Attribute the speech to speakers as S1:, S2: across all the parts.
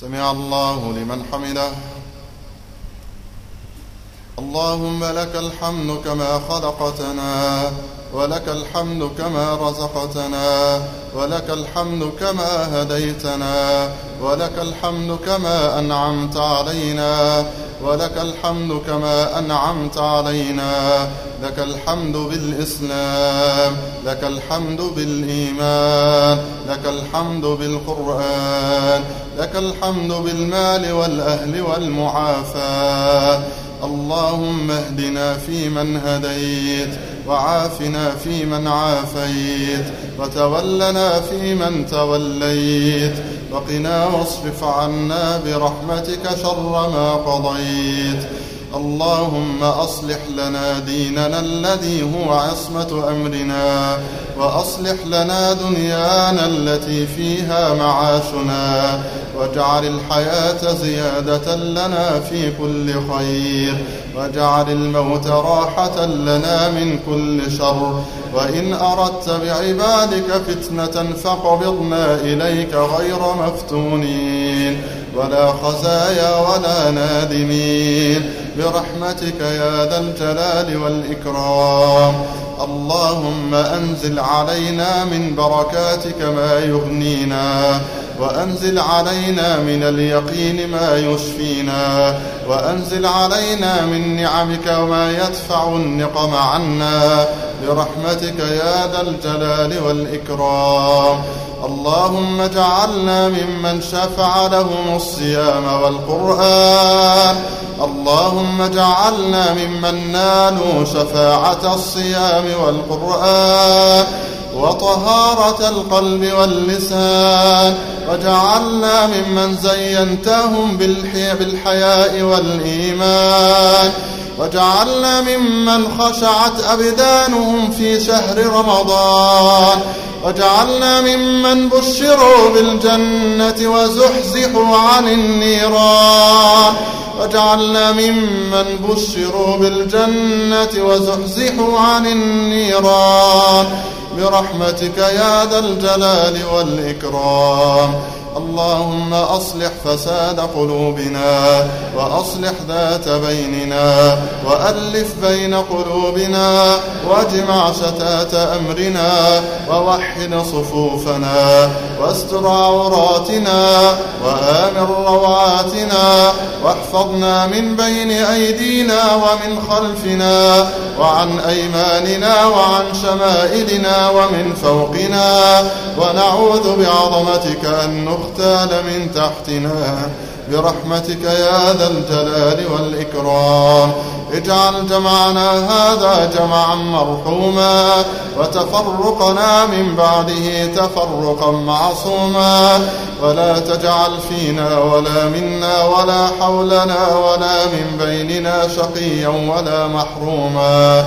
S1: سمع الله لمن حمده. اللهم لك الحمد كما خلقتنا ولك الحمد كما رزقتنا ولك الحمد كما هديتنا ولك الحمد كما أنعمت علينا ولك الحمد كما أنعمت علينا. لك الحمد بالإسلام لك الحمد بالإيمان لك الحمد بالقرآن لك الحمد بالمال والأهل والمعافاة اللهم اهدنا فيمن هديت وعافنا فيمن عافيت وتولنا فيمن توليت وقنا واصرف عنا برحمتك شر ما قضيت. اللهم أصلح لنا ديننا الذي هو عصمة أمرنا وأصلح لنا دنيانا التي فيها معاشنا واجعل الحياة زيادة لنا في كل خير واجعل الموت راحة لنا من كل شر وإن أردت بعبادك فتنة فاقبضنا إليك غير مفتونين ولا خزايا ولا نادمين برحمتك يا ذا الجلال والإكرام. اللهم أنزل علينا من بركاتك ما يغنينا. وأنزل علينا من اليقين ما يشفينا وأنزل علينا من نعمك وما يدفع النقم عنا. برحمتك يا ذا الجلال والإكرام. اللهم اجعلنا ممن شفع لهم الصيام والقرآن. اللهم اجعلنا ممن نالوا شفاعة الصيام والقرآن وطهارة القلب واللسان. وجعلنا ممن زينتهم بالحياء والإيمان. وجعلنا ممن خشعت أبدانهم في شهر رمضان. وجعلنا ممن بشروا بالجنة وزحزحوا عن النيران. وجعلنا ممن بشروا بالجنة وزحزحوا عن النيران. برحمتك يا ذا الجلال والإكرام. اللهم أصلح فساد قلوبنا وأصلح ذات بيننا وألف بين قلوبنا واجمع شتات أمرنا ووحد صفوفنا واستر عوراتنا وآمن رواتنا واحفظنا من بين أيدينا ومن خلفنا وعن أيماننا وعن شمائلنا ومن فوقنا ونعوذ بعظمتك أن المختال من تحتنا. برحمتك يا ذا الجلال والإكرام. اجعل جمعنا هذا جمعا مرحوما وتفرقنا من بعده تفرقا معصوما. ولا تجعل فينا ولا منا ولا حولنا ولا من بيننا شقيا ولا محروما.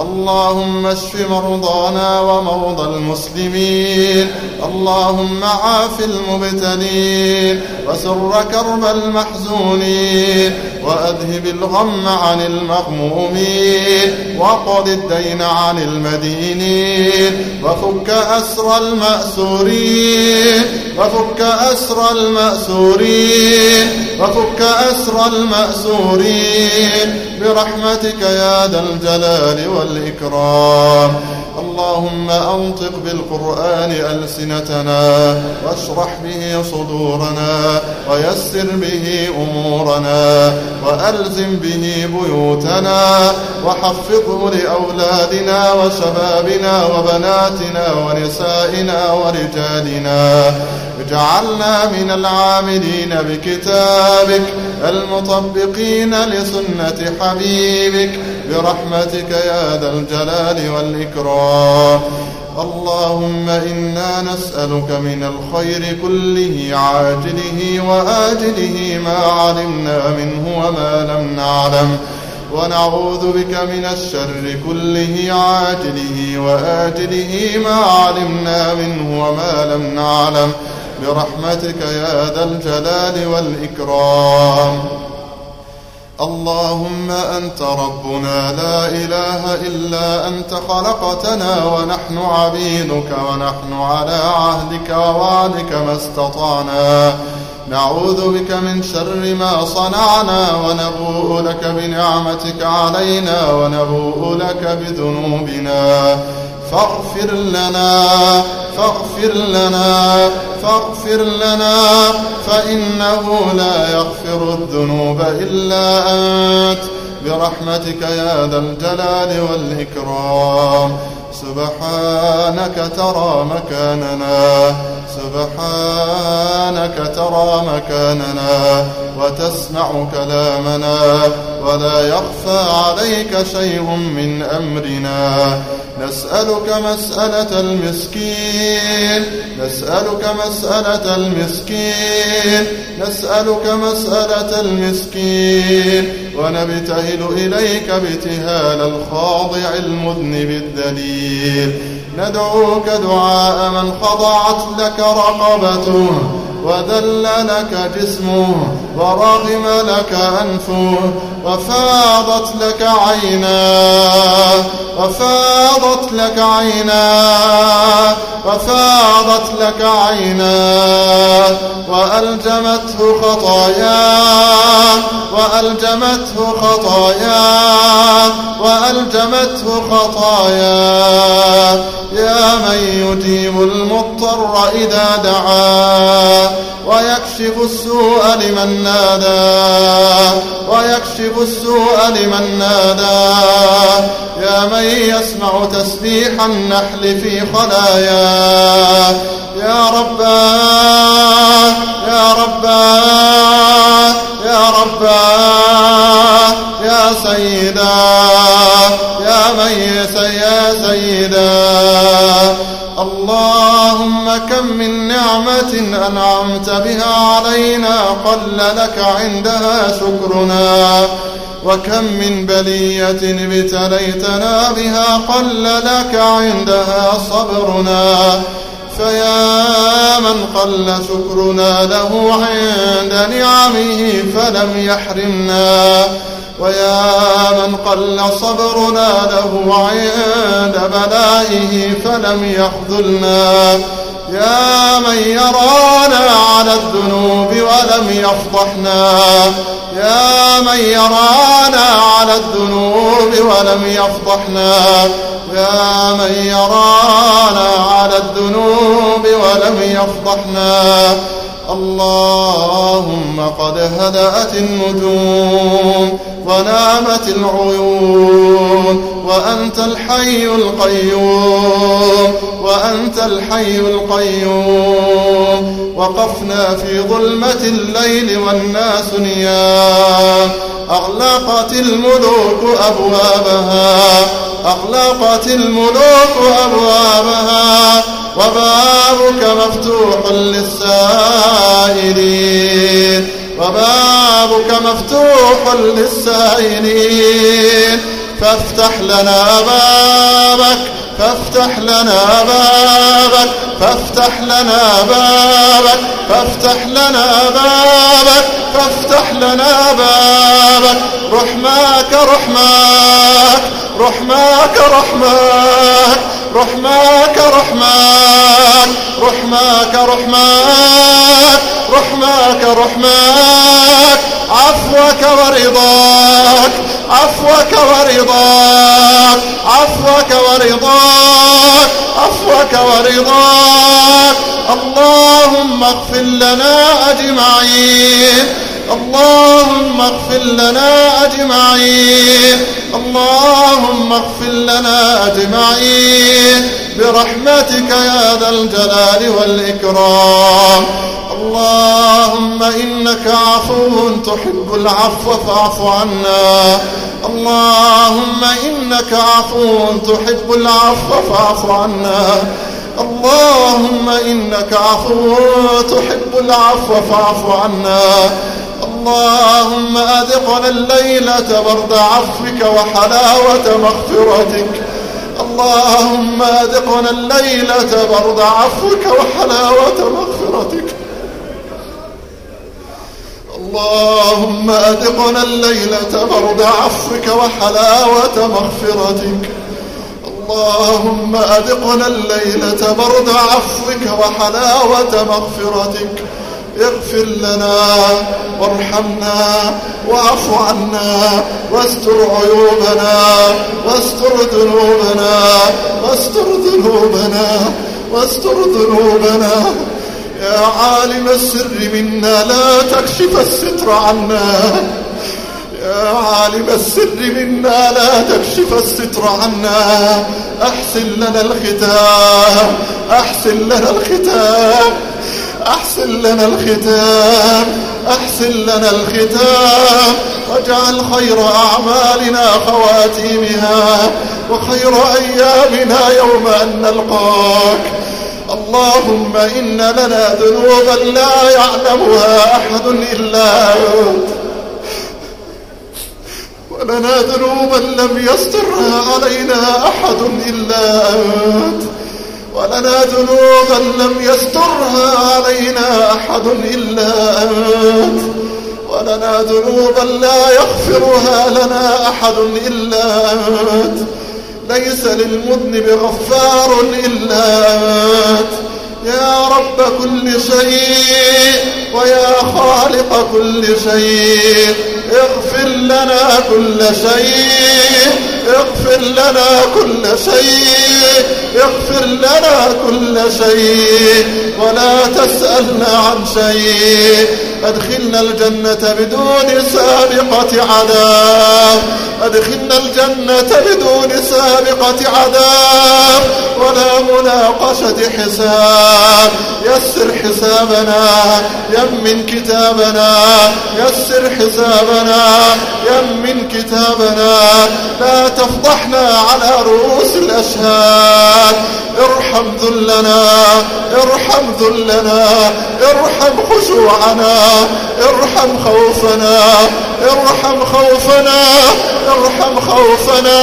S1: اللهم اشف مرضانا ومرضى المسلمين. اللهم عاف المبتلين وسر كرب المحزونين. وأذهب الغم عن المغمومين وقض الدين عن المدينين وفك أسر المأسورين وفك أسر المأسورين وفك أسر المأسورين برحمتك يا ذا الجلال والإكرام اللهم أنطق بالقرآن ألسنتنا واشرح به صدورنا ويسر به أمورنا وألزم به بيوتنا وحفظه لأولادنا وشبابنا وبناتنا ونسائنا ورجالنا اجعلنا من العاملين بكتابك المطبقين لسنة حبيبك برحمتك يا ذا الجلال والإكرام. اللهم إنا نسألك من الخير كله عاجله وآجله ما علمنا منه وما لم نعلم. ونعوذ بك من الشر كله عاجله وآجله ما علمنا منه وما لم نعلم. برحمتك يا ذا الجلال والإكرام. اللهم أنت ربنا لا إله إلا أنت خلقتنا ونحن عبيدك ونحن على عهدك ووعدك ما استطعنا. نعوذ بك من شر ما صنعنا ونبوء لك بنعمتك علينا ونبوء لك بذنوبنا. فاغفر لنا فاغفر لنا فاغفر لنا فإنه لا يغفر الذنوب إلا أنت. برحمتك يا ذا الجلال والإكرام. سبحانك ترى مكاننا سبحانك ترى مكاننا وتسمع كلامنا ولا يخفى عليك شيء من أمرنا. نسألك مسألة المسكين. نسألك مسألة المسكين. نسألك مسألة المسكين. ونبتهل إليك ابتهال الخاضع المذنب الدليل ندعوك دعاء من خضعت لك رقبته. وذل لك جسمه ورغم لك أنفه وفاضت لك عيناه وفاضت لك عيناه وفاضت لك عيناه وألجمته خطاياه وألجمته خطاياه وألجمته خطاياه يا من يجيب المضطر إذا دعاه ويكشف السوء لمن نادى ويكشف السوء لمن نادى. يا من يسمع تسبيح النحل في خلايا يا ربا يا ربا يا ربا يا سيدا يا من يا سيدا. اللهم كم من نعمة أنعمت بها علينا قل لك عندها شكرنا. وكم من بلية ابتليتنا بها قل لك عندها صبرنا. فيا من قل شكرنا له عند نعمه فلم يحرمنا. ويا من قل صبرنا له عند بلائه فلم يخذلنا يا من يرانا على الذنوب ولم يفضحنا. يا من يرانا على الذنوب ولم يفضحنا. يا من يرانا على الذنوب ولم يفضحنا. اللهم قد هدأت النجوم ونامت العيون وأنت الحي القيوم وأنت الحي القيوم وقفنا في ظلمة الليل والناس نيام أغلقت الملوك أبوابها أغلقت الملوك أبوابها وبابك مفتوح للسائلين. وبابك مفتوح للسائلين. فافتح لنا بابك فافتح لنا بابك فافتح لنا بابك فافتح لنا بابك فافتح لنا بابك. رحماك رحماك. رحماك رحماك رحماك رحماك رحماك رحماك رحماك رحماك. عفوك ورضاك عفوك ورضاك عفوك ورضاك عفوك ورضاك. اللهم اغفر لنا أجمعين. اللهم اغفر لنا أجمعين. اللهم اغفر لنا أجمعين. برحمتك يا ذا الجلال والإكرام. اللهم إنك عفو تحب العفو فاعف عنا. اللهم إنك عفو تحب العفو فاعف عنا. اللهم إنك عفو تحب العفو فاعف عنا. اللهم أذقنا الليلة برد عفوك وحلاوة مغفرتك. اللهم أذقنا الليلة برد عفوك وحلاوة مغفرتك. اللهم أذقنا الليلة برد عفوك وحلاوة مغفرتك. اللهم أذقنا الليلة برد عفوك وحلاوة مغفرتك. اغفر لنا وارحمنا واعف عنا واستر عيوبنا واستر ذنوبنا واستر ذنوبنا واستر ذنوبنا. يا عالم السر منا لا تكشف الستر عنا. يا عالم السر منا لا تكشف الستر عنا. أحسن لنا الختام. أحسن لنا الختام. أحسن لنا الختام أحسن لنا الختام. واجعل خير أعمالنا خواتيمها وخير أيامنا يوم أن نلقاك. اللهم إن لنا ذنوبا لا يعلمها أحد إلا أنت ولنا ذنوبا لم يسترها علينا أحد إلا أنت ولنا ذنوبا لم يسترها علينا أحد إلا أنت. ولنا ذنوبا لا يغفرها لنا أحد إلا أنت. ليس للمذنب غفار إلا أنت. يا رب كل شيء ويا خالق كل شيء. اغفر لنا كل شيء اغفر لنا كل شيء اغفر لنا كل شيء ولا تسألنا عن شيء. أدخلنا الجنة بدون سابقة عذاب. أدخلنا الجنة بدون سابقة عذاب ولا مناقشة حساب. يسر حسابنا يمن كتابنا يسر حسابنا. يمن كتابنا لا تفضحنا على رؤوس الأشهاد. ارحم ذلنا ارحم ذلنا ارحم خشوعنا ارحم خوفنا ارحم خوفنا ارحم خوفنا.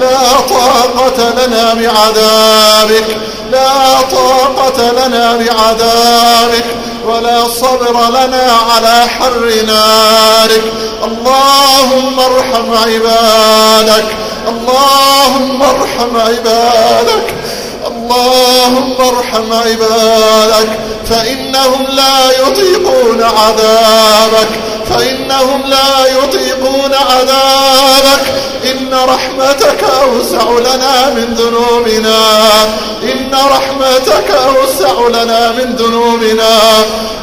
S1: لا طاقة لنا بعذابك لا طاقة لنا بعذابك. ولا صبر لنا على حر نارك. اللهم ارحم عبادك. اللهم ارحم عبادك. اللهم ارحم عبادك. فإنهم لا يطيقون عذابك. فإنهم لا يطيقون عذابك. إن رحمتك أوسع لنا من ذنوبنا. إن رحمتك أوسع لنا من ذنوبنا.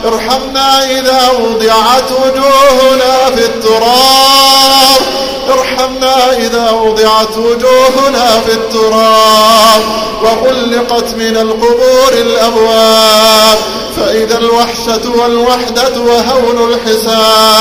S1: ارحمنا إذا وضعت وجوهنا في التراب. ارحمنا إذا وضعت وجوهنا في التراب. وغلقت من القبور الأبواب. فإذا الوحشة والوحدة وهون الحساب.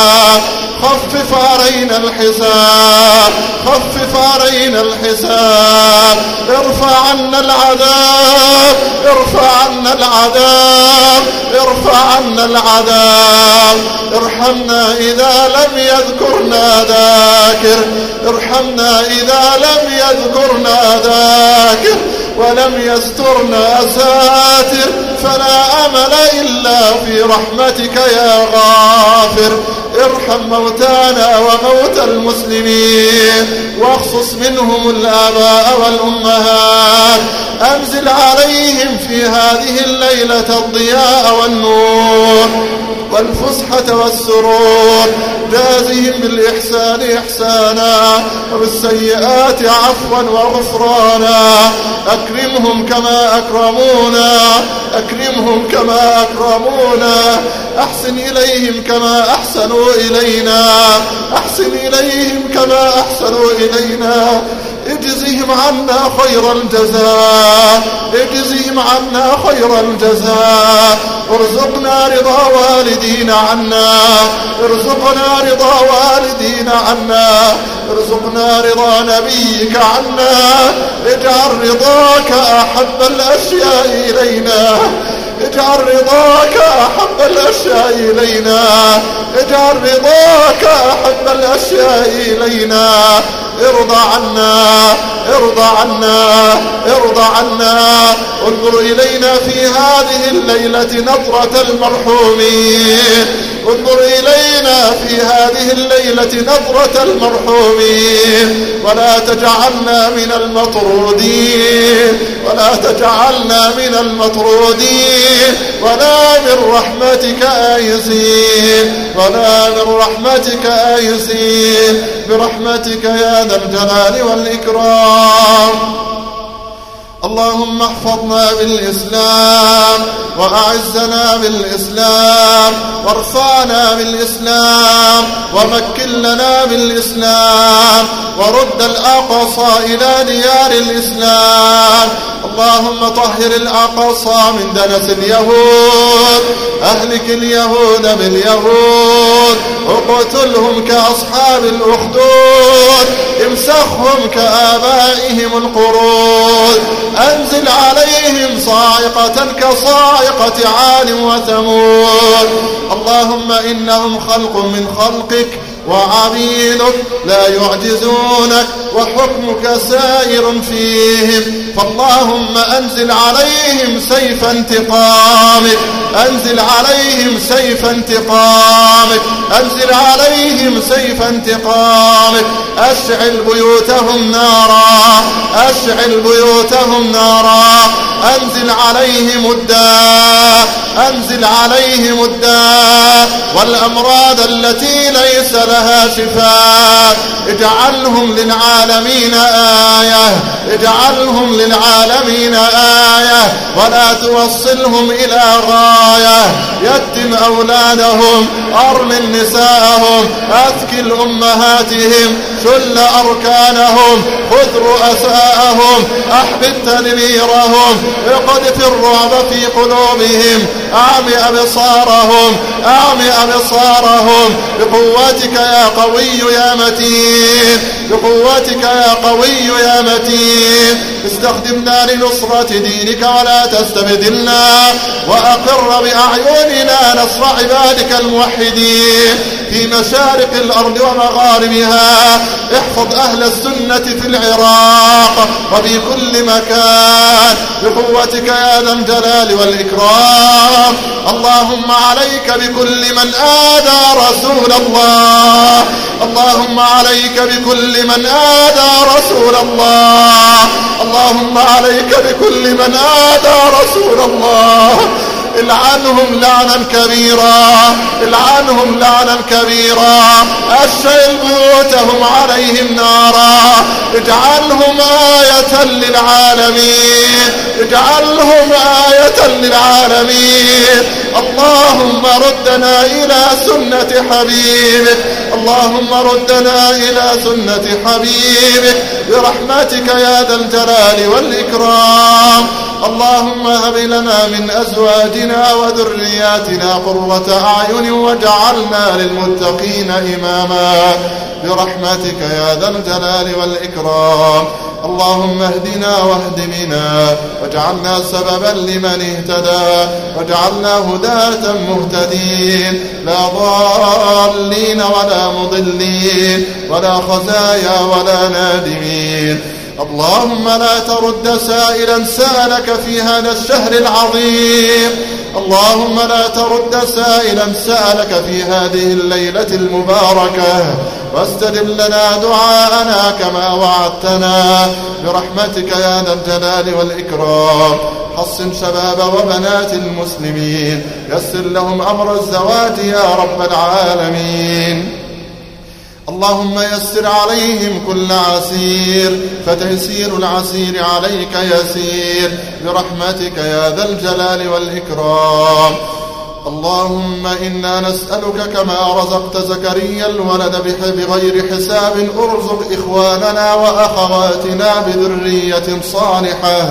S1: خفف علينا الحساب خفف علينا الحساب. ارفع عنا العذاب ارفع عنا العذاب ارفع عنا العذاب. ارحمنا إذا لم يذكرنا ذاكر ارحمنا إذا لم يذكرنا ذاكر. ولم يسترنا ساتر فلا أمل إلا في رحمتك يا غافر. ارحم موتانا وموتى المسلمين واخصص منهم الآباء والأمهات أنزل عليهم في هذه الليلة الضياء والنور والفسحة والسرور جازهم بالإحسان إحسانا وبالسيئات عفوا وغفرانا. أكرمهم كما أكرمونا. أكرمهم كما أكرمونا. أحسن إليهم كما أحسنوا إلينا. أحسن إليهم كما أحسنوا إلينا. اجزهم عنا خير الجزاء اجزهم عنا خير الجزاء. ارزقنا رضا والدينا عنا ارزقنا رضا والدينا عنا ارزقنا رضا نبيك عنا. اجعل رضاك أحب الأشياء إلينا اجعل رضاك أحب الأشياء إلينا اجعل رضاك أحب الأشياء إلينا. ارضى عنا ارضى عنا ارضى عنا. انظر إلينا في هذه الليلة نظرة المرحومين. انظر إلينا في هذه الليلة نظرة المرحومين. ولا تجعلنا من المطرودين. ولا تجعلنا من المطرودين ولا من رحمتك آيسين ولا من رحمتك آيسين برحمتك يا ذا الجلال والإكرام. اللهم احفظنا بالإسلام وأعزنا بالإسلام وارفعنا بالإسلام ومكن لنا بالإسلام ورد الأقصى إلى ديار الإسلام اللهم طهر الأقصى من دنس اليهود أهلك اليهود باليهود اقتلهم كأصحاب الأخدود امسخهم كآبائهم القرود. أنزل عليهم صاعقة كصاعقة عاد وثمود. اللهم إنهم خلق من خلقك وعبيدك لا يعجزونك وحكمك سائر فيهم. فاللهم أنزل عليهم سيف انتقامك. أنزل عليهم سيف انتقامك. أنزل عليهم سيف انتقامك. أشعل بيوتهم نارا. أشعل بيوتهم نارا. أنزل عليهم الداء. أنزل عليهم الداء والأمراض التي ليس لها شفاء. اجعلهم للعالمين آية. اجعلهم للعالمين آية. ولا توصلهم إلى غاية. يتم أولادهم أرمل نساءهم أثكل أمهاتهم شل أركانهم خذ رؤساءهم أحبب تدبيرهم اقذف الرعب في قلوبهم. أعمي أبصارهم؟ أعمي أبصارهم؟ بقوتك يا قوي يا متين. بقوتك يا قوي يا متين. استخدمنا لنصرة دينك ولا تستبدلنا وأقر بأعيننا نصر عبادك الموحدين في مشارق الأرض ومغاربها. احفظ أهل السنة في العراق وفي كل مكان بقوتك يا ذا الجلال والإكرام. اللهم عليك بكل من آذى رسول الله. اللهم عليك بكل من آذى رسول الله. اللهم عليك بكل من آذى رسول الله. العنهم لعنا كبيرا. العنهم لعنا كبيرا. أشعل بيوتهم عليهم نارا. اجعلهم آية للعالمين. اجعلهم آية للعالمين. اللهم ردنا إلى سنة حبيبك. اللهم ردنا إلى سنة حبيبك. برحمتك يا ذا الجلال والإكرام. اللهم هب لنا من أزواجنا وذرياتنا قرة أعين واجعلنا للمتقين إماما. برحمتك يا ذا الجلال والإكرام. اللهم اهدنا واهد بنا واجعلنا سببا لمن اهتدى واجعلنا هداة مهتدين. لا ضالين ولا مضلين ولا خزايا ولا نادمين. اللهم لا ترد سائلا سألك في هذا الشهر العظيم. اللهم لا ترد سائلا سألك في هذه الليلة المباركة. واستجب لنا دعاءنا كما وعدتنا. برحمتك يا ذا الجلال والإكرام. حصن شباب وبنات المسلمين. يسر لهم أمر الزواج يا رب العالمين. اللهم يسر عليهم كل عسير. فتيسير العسير عليك يسير. برحمتك يا ذا الجلال والإكرام. اللهم إنا نسألك كما رزقت زكريا الولد بغير حساب أرزق إخواننا وأخواتنا بذرية صالحة.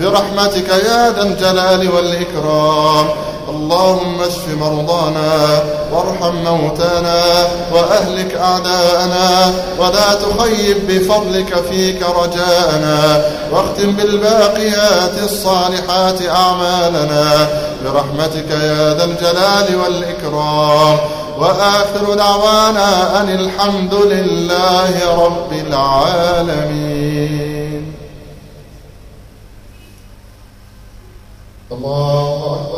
S1: برحمتك يا ذا الجلال والإكرام. اللهم اشف مرضانا وارحم موتانا وأهلك أعداءنا ولا تخيب بفضلك فيك رجاءنا واختم بالباقيات الصالحات أعمالنا برحمتك يا ذا الجلال والإكرام وآخر دعوانا أن الحمد لله رب العالمين. الله أكبر.